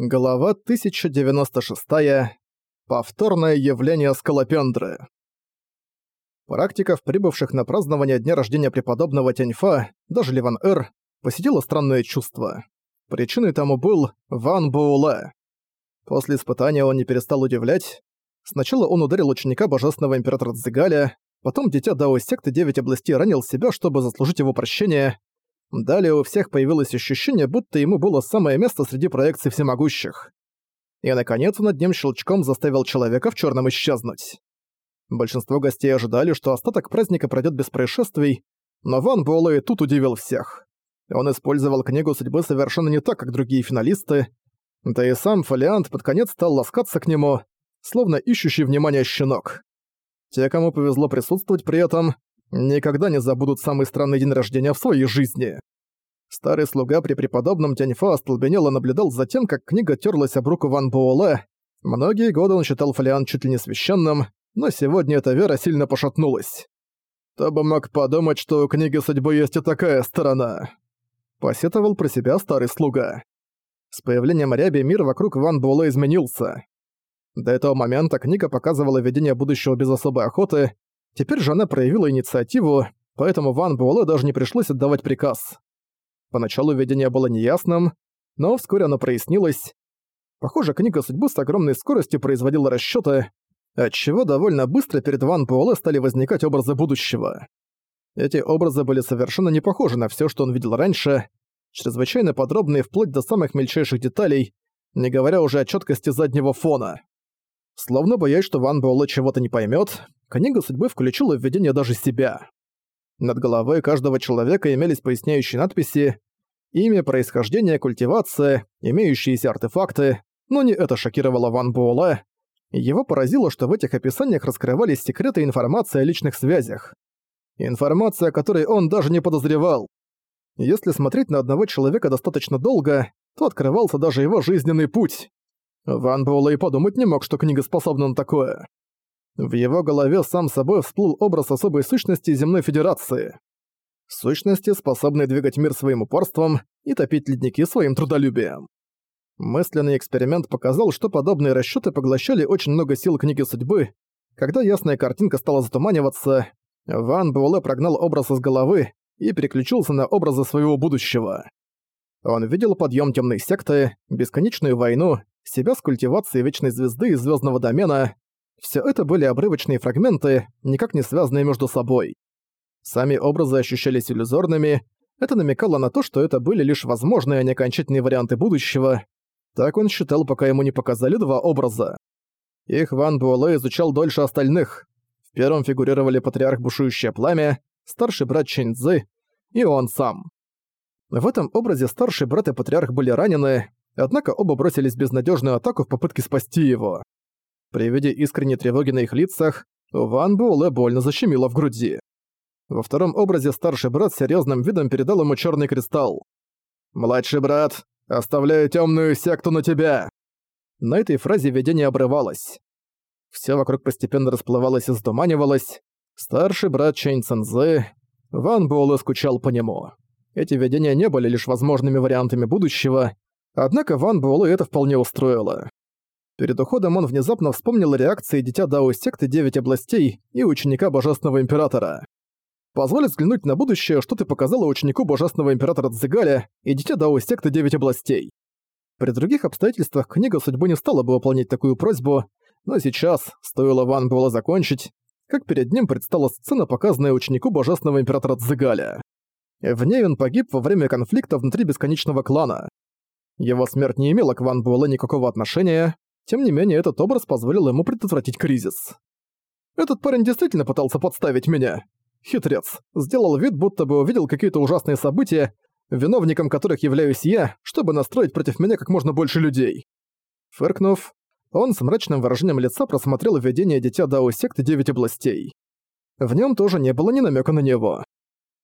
Глава 1096. Повторное явление скалопендры. Практиков, прибывших на празднование дня рождения преподобного Тяньфа, даже Ливан Эр, посетило странное чувство. Причиной тому был Ван Буэлэ. После испытания он не перестал удивлять. Сначала он ударил ученика божественного императора Цзигаля, потом дитя Дао секты Девять областей ранил себя, чтобы заслужить его прощение, Далее у всех появилось ощущение, будто ему было самое место среди проекций всемогущих. И, наконец, он одним щелчком заставил человека в черном исчезнуть. Большинство гостей ожидали, что остаток праздника пройдет без происшествий, но Ван Буэлэ тут удивил всех. Он использовал книгу судьбы совершенно не так, как другие финалисты, да и сам фолиант под конец стал ласкаться к нему, словно ищущий внимание щенок. Те, кому повезло присутствовать при этом, никогда не забудут самый странный день рождения в своей жизни. Старый слуга при преподобном Тяньфа остолбенело наблюдал за тем, как книга терлась об руку Ван Буэлэ. Многие годы он считал фолиант чуть ли не священным, но сегодня эта вера сильно пошатнулась. «Кто бы мог подумать, что у книги судьбы есть и такая сторона?» Посетовал про себя старый слуга. С появлением ряби мир вокруг Ван Буэлэ изменился. До этого момента книга показывала видение будущего без особой охоты, Теперь же она проявила инициативу, поэтому Ван Буэлэ даже не пришлось отдавать приказ. Поначалу видение было неясным, но вскоре оно прояснилось. Похоже, книга судьбы с огромной скоростью производила расчёты, отчего довольно быстро перед Ван Буэлэ стали возникать образы будущего. Эти образы были совершенно не похожи на всё, что он видел раньше, чрезвычайно подробные вплоть до самых мельчайших деталей, не говоря уже о чёткости заднего фона. Словно боясь, что Ван Буэлэ чего-то не поймёт, книга судьбы включила в видение даже себя. Над головой каждого человека имелись поясняющие надписи, имя, происхождение, культивация, имеющиеся артефакты, но не это шокировало Ван Буэлэ. Его поразило, что в этих описаниях раскрывались секреты информации о личных связях. Информация, о которой он даже не подозревал. Если смотреть на одного человека достаточно долго, то открывался даже его жизненный путь. Ван Буэлэ и подумать не мог, что книга способна на такое. В его голове сам собой всплыл образ особой сущности Земной Федерации. Сущности, способной двигать мир своим упорством и топить ледники своим трудолюбием. Мысленный эксперимент показал, что подобные расчёты поглощали очень много сил книги судьбы. Когда ясная картинка стала затуманиваться, Ван Буэлэ прогнал образ из головы и переключился на образы своего будущего. Он видел подъем темной секты, бесконечную войну себя с культивацией Вечной Звезды и Звездного Домена. Все это были обрывочные фрагменты, никак не связанные между собой. Сами образы ощущались иллюзорными, это намекало на то, что это были лишь возможные, а не окончательные варианты будущего. Так он считал, пока ему не показали два образа. Их Ван Буэлэ изучал дольше остальных. В первом фигурировали патриарх Бушующее Пламя, старший брат Чэнь Цзы и он сам. В этом образе старший брат и патриарх были ранены, однако оба бросились в безнадежную атаку в попытке спасти его. При виде искренней тревоги на их лицах, Ван Буэлэ больно защемило в груди. Во втором образе старший брат серьезным видом передал ему черный кристалл. «Младший брат, оставляю темную секту на тебя!» На этой фразе видение обрывалось. Все вокруг постепенно расплывалось и затуманивалось. Старший брат Чэнь Цэнзэ, Ван Буэлэ скучал по нему. Эти видения не были лишь возможными вариантами будущего, Однако Ван Буэлэ это вполне устроило. Перед уходом он внезапно вспомнил реакции Дитя Дао секты Девять областей и ученика Божественного Императора. Позволь взглянуть на будущее, что ты показала ученику Божественного Императора Цзигаля и Дитя Дао секты Девять областей. При других обстоятельствах книга судьбы не стала бы выполнять такую просьбу, но сейчас, стоило Ван Буэлэ закончить, как перед ним предстала сцена, показанная ученику Божественного Императора Цзигаля. В ней он погиб во время конфликта внутри Бесконечного Клана. Его смерть не имела к Ван Буэлэ никакого отношения, тем не менее этот образ позволил ему предотвратить кризис. Этот парень действительно пытался подставить меня. Хитрец. Сделал вид, будто бы увидел какие-то ужасные события, виновником которых являюсь я, чтобы настроить против меня как можно больше людей. Фыркнув, он с мрачным выражением лица просмотрел видение Дитя Дао секты Девять областей. В нем тоже не было ни намека на него.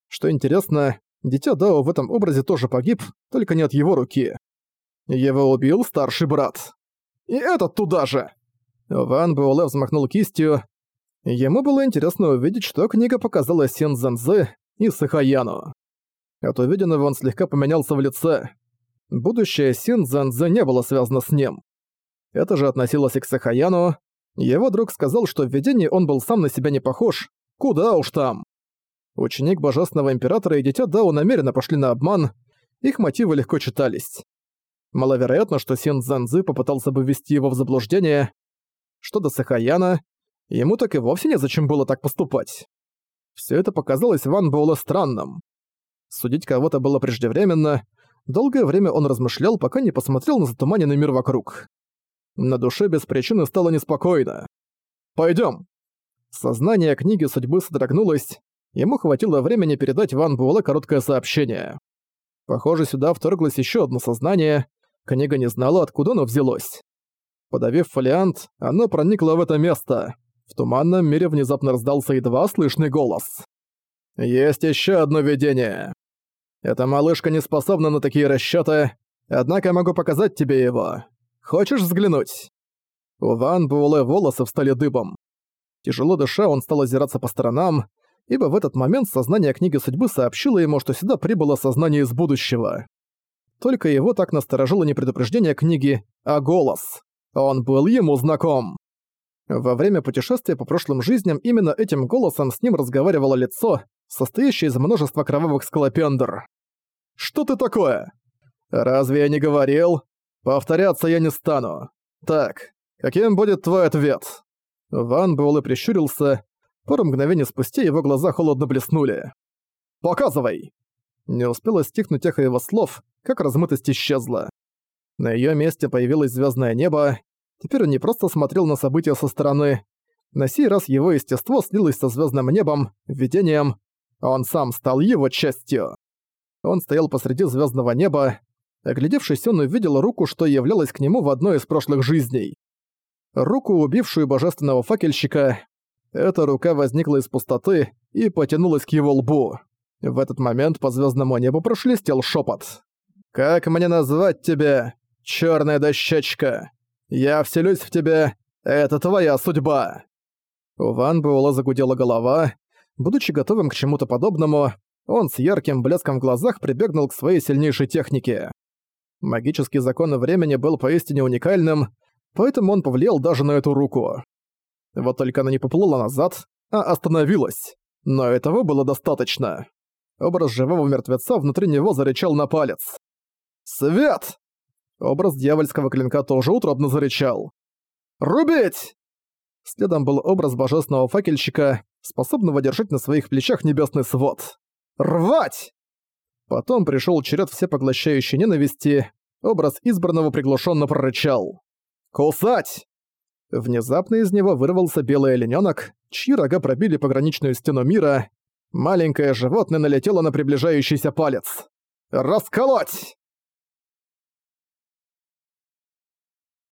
Что интересно, Дитя Дао в этом образе тоже погиб, только не от его руки. Его убил старший брат. И этот туда же!» Ван Буэлэ взмахнул кистью. Ему было интересно увидеть, что книга показала Син Зэнзэ и Сахаяну. От увиденного он слегка поменялся в лице. будущее Син Цзэнзэ не было связано с ним. Это же относилось и к Сахаяну. Его друг сказал, что в видении он был сам на себя не похож. Куда уж там. Ученик Божественного Императора и Дитя Дао намеренно пошли на обман, их мотивы легко читались. Маловероятно, что Син Цзэнзы попытался бы ввести его в заблуждение. Что до Сахаяна, ему так и вовсе незачем было так поступать. Все это показалось Ван Буэлэ странным. Судить кого-то было преждевременно, долгое время он размышлял, пока не посмотрел на затуманенный мир вокруг. На душе без причины стало неспокойно. «Пойдём!» Сознание книги судьбы содрогнулось, ему хватило времени передать Ван Буэлэ короткое сообщение. Похоже, сюда вторглось ещё одно сознание, книга не знала, откуда оно взялось. Подавив фолиант, оно проникло в это место. В туманном мире внезапно раздался едва слышный голос. «Есть ещё одно видение. Эта малышка не способна на такие расчёты, однако могу показать тебе его. Хочешь взглянуть?» У Ван Буэлэ волосы встали дыбом. Тяжело дыша, он стал озираться по сторонам, ибо в этот момент сознание книги судьбы сообщило ему, что сюда прибыло сознание из будущего. Только его так насторожило не предупреждение книги, а голос. Он был ему знаком. Во время путешествия по прошлым жизням именно этим голосом с ним разговаривало лицо, состоящее из множества кровавых скалопендр. «Что ты такое? Разве я не говорил? Повторяться я не стану. Так, каким будет твой ответ?» Ван Буэлэ прищурился. Пару мгновений спустя его глаза холодно блеснули. «Показывай!» Не успело стихнуть эхо его слов, как размытость исчезла. На её месте появилось звёздное небо. Теперь он не просто смотрел на события со стороны. На сей раз его естество слилось со звёздным небом, видением. Он сам стал его частью. Он стоял посреди звёздного неба, Оглядевшись, он увидел руку, что являлась к нему в одной из прошлых жизней. Руку, убившую божественного факельщика. Эта рука возникла из пустоты и потянулась к его лбу. В этот момент по звездному небу прошелестел шепот. «Как мне назвать тебя, черная дощечка? Я вселюсь в тебя, это твоя судьба!» У Ван Буэлла загудела голова. Будучи готовым к чему-то подобному, он с ярким блеском в глазах прибегнул к своей сильнейшей технике. Магический закон времени был поистине уникальным, поэтому он повлиял даже на эту руку. Вот только она не поплыла назад, а остановилась. Но этого было достаточно. Образ живого мертвеца внутри него зарычал на палец. «Свет!» Образ дьявольского клинка тоже утробно зарычал. «Рубить!» Следом был образ божественного факельщика, способного держать на своих плечах небесный свод. «Рвать!» Потом пришел черед всепоглощающей ненависти, образ избранного приглушенно прорычал. «Кусать!» Внезапно из него вырвался белый оленёнок, чьи рога пробили пограничную стену мира. Маленькое животное налетело на приближающийся палец. «Расколоть!»